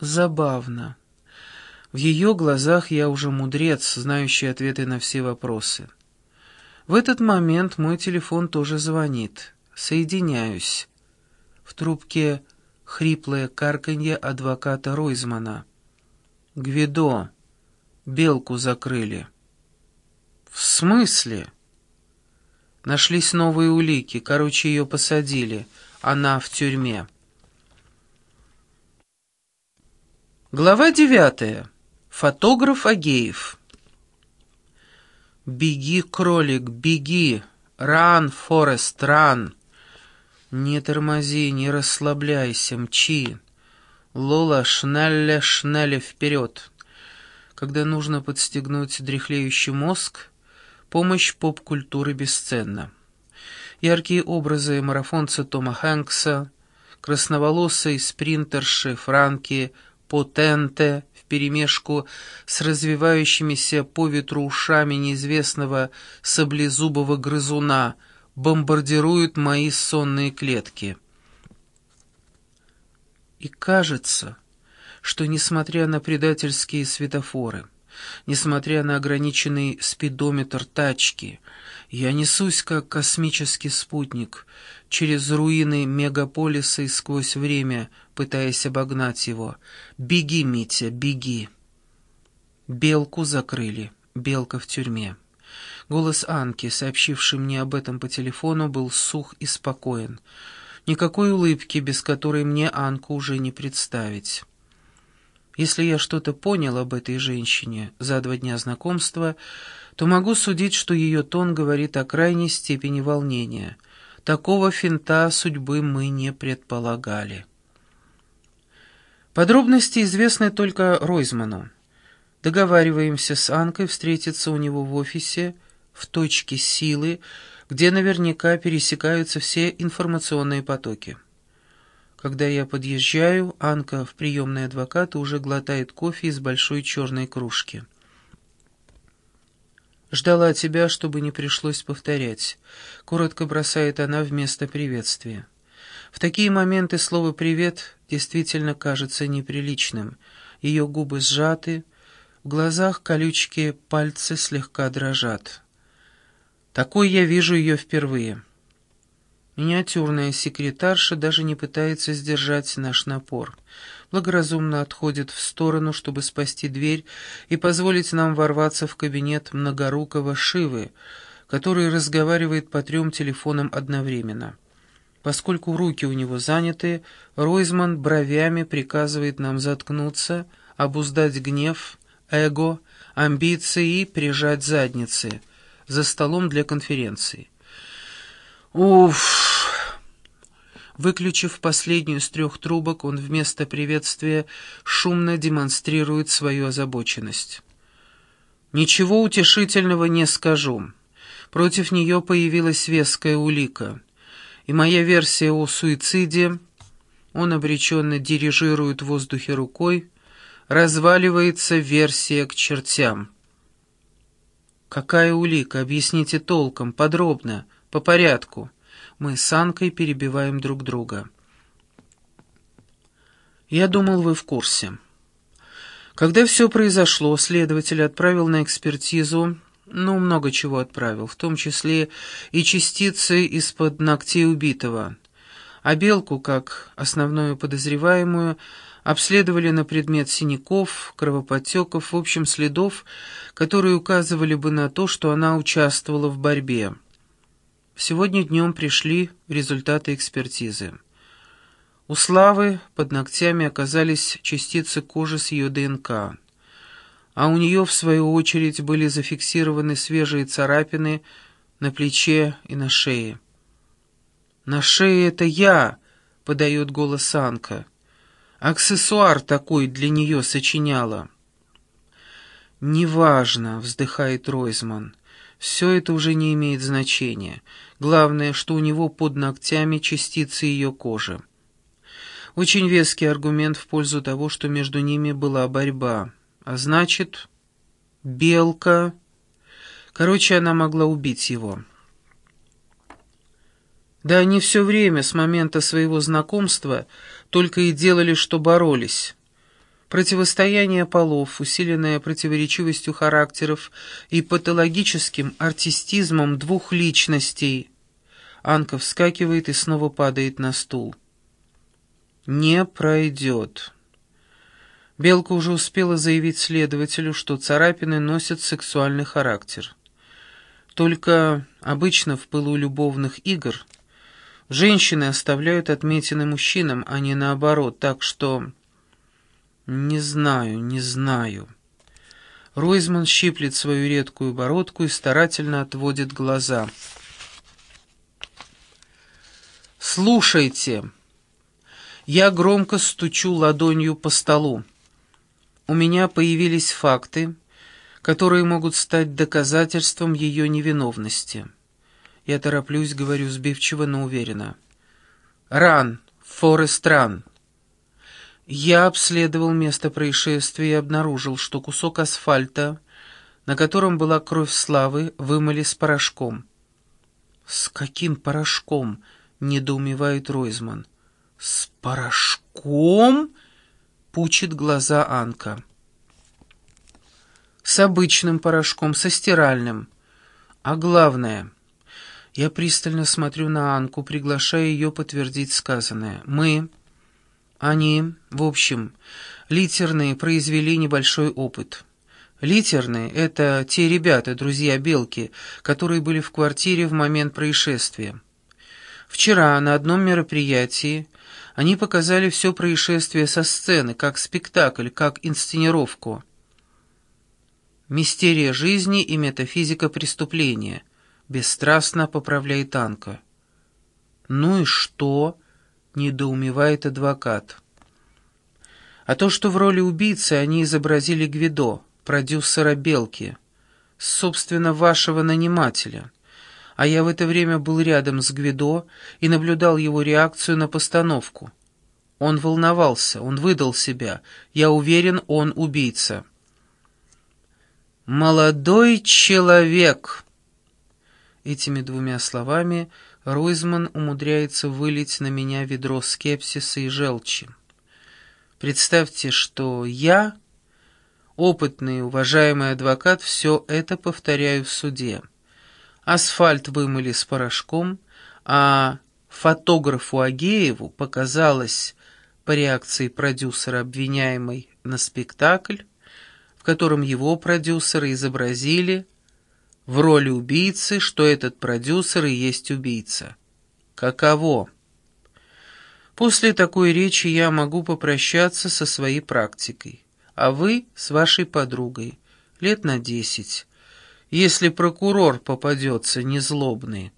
Забавно. В ее глазах я уже мудрец, знающий ответы на все вопросы. В этот момент мой телефон тоже звонит. Соединяюсь. В трубке хриплое карканье адвоката Ройзмана. «Гвидо, белку закрыли». «В смысле?» Нашлись новые улики, короче, ее посадили. Она в тюрьме. Глава девятая. Фотограф Агеев. «Беги, кролик, беги! Ран, Форест, ран!» «Не тормози, не расслабляйся, мчи!» «Лола, шнелле, шнелле, вперед!» Когда нужно подстегнуть дряхлеющий мозг, помощь поп-культуры бесценна. Яркие образы марафонца Тома Хэнкса, красноволосой спринтерши Франки – потенте вперемешку с развивающимися по ветру ушами неизвестного саблезубого грызуна бомбардируют мои сонные клетки. И кажется, что, несмотря на предательские светофоры, несмотря на ограниченный спидометр тачки, я несусь как космический спутник через руины мегаполиса и сквозь время, пытаясь обогнать его. «Беги, Митя, беги!» Белку закрыли. Белка в тюрьме. Голос Анки, сообщивший мне об этом по телефону, был сух и спокоен. Никакой улыбки, без которой мне Анку уже не представить. Если я что-то понял об этой женщине за два дня знакомства, то могу судить, что ее тон говорит о крайней степени волнения. Такого финта судьбы мы не предполагали. Подробности известны только Ройзману. Договариваемся с Анкой встретиться у него в офисе, в точке силы, где наверняка пересекаются все информационные потоки. Когда я подъезжаю, Анка в приемной адвоката уже глотает кофе из большой черной кружки. «Ждала тебя, чтобы не пришлось повторять», — коротко бросает она вместо приветствия. В такие моменты слово «привет» действительно кажется неприличным. Ее губы сжаты, в глазах колючки пальцы слегка дрожат. Такой я вижу ее впервые. Миниатюрная секретарша даже не пытается сдержать наш напор. Благоразумно отходит в сторону, чтобы спасти дверь и позволить нам ворваться в кабинет многорукого Шивы, который разговаривает по трем телефонам одновременно. Поскольку руки у него заняты, Ройзман бровями приказывает нам заткнуться, обуздать гнев, эго, амбиции и прижать задницы за столом для конференции. Уф! Выключив последнюю из трех трубок, он вместо приветствия шумно демонстрирует свою озабоченность. «Ничего утешительного не скажу. Против нее появилась веская улика. И моя версия о суициде, он обреченно дирижирует в воздухе рукой, разваливается версия к чертям». «Какая улика? Объясните толком, подробно, по порядку». Мы с Анкой перебиваем друг друга. Я думал, вы в курсе. Когда все произошло, следователь отправил на экспертизу, ну, много чего отправил, в том числе и частицы из-под ногтей убитого. А Белку, как основную подозреваемую, обследовали на предмет синяков, кровоподтеков, в общем, следов, которые указывали бы на то, что она участвовала в борьбе. Сегодня днем пришли результаты экспертизы. У Славы под ногтями оказались частицы кожи с ее ДНК, а у нее, в свою очередь, были зафиксированы свежие царапины на плече и на шее. «На шее это я!» — подает голос Анка. «Аксессуар такой для нее сочиняла». «Неважно», — вздыхает Ройзман. «Все это уже не имеет значения». Главное, что у него под ногтями частицы ее кожи. Очень веский аргумент в пользу того, что между ними была борьба. А значит, белка... Короче, она могла убить его. Да они все время, с момента своего знакомства, только и делали, что боролись. Противостояние полов, усиленное противоречивостью характеров и патологическим артистизмом двух личностей. Анка вскакивает и снова падает на стул. «Не пройдет». Белка уже успела заявить следователю, что царапины носят сексуальный характер. Только обычно в пылу любовных игр женщины оставляют отметины мужчинам, а не наоборот, так что... «Не знаю, не знаю». Ройзман щиплет свою редкую бородку и старательно отводит глаза. «Слушайте!» Я громко стучу ладонью по столу. У меня появились факты, которые могут стать доказательством ее невиновности. Я тороплюсь, говорю сбивчиво, но уверенно. «Ран! Форест Ран!» Я обследовал место происшествия и обнаружил, что кусок асфальта, на котором была кровь славы, вымыли с порошком. «С каким порошком?» — недоумевает Ройзман. «С порошком?» — пучит глаза Анка. «С обычным порошком, со стиральным. А главное...» Я пристально смотрю на Анку, приглашая ее подтвердить сказанное. «Мы...» Они, в общем, литерные произвели небольшой опыт. Литерные — это те ребята, друзья Белки, которые были в квартире в момент происшествия. Вчера на одном мероприятии они показали все происшествие со сцены, как спектакль, как инсценировку. «Мистерия жизни и метафизика преступления», — бесстрастно поправляет Анка. «Ну и что?» Недоумевает адвокат. А то, что в роли убийцы они изобразили Гвидо, продюсера «Белки», собственно, вашего нанимателя. А я в это время был рядом с Гвидо и наблюдал его реакцию на постановку. Он волновался, он выдал себя. Я уверен, он убийца. «Молодой человек!» Этими двумя словами Ройзман умудряется вылить на меня ведро скепсиса и желчи. Представьте, что я, опытный, уважаемый адвокат, все это повторяю в суде. Асфальт вымыли с порошком, а фотографу Агееву показалось по реакции продюсера обвиняемой на спектакль, в котором его продюсеры изобразили в роли убийцы, что этот продюсер и есть убийца. Каково? После такой речи я могу попрощаться со своей практикой, а вы с вашей подругой, лет на десять, если прокурор попадется незлобный.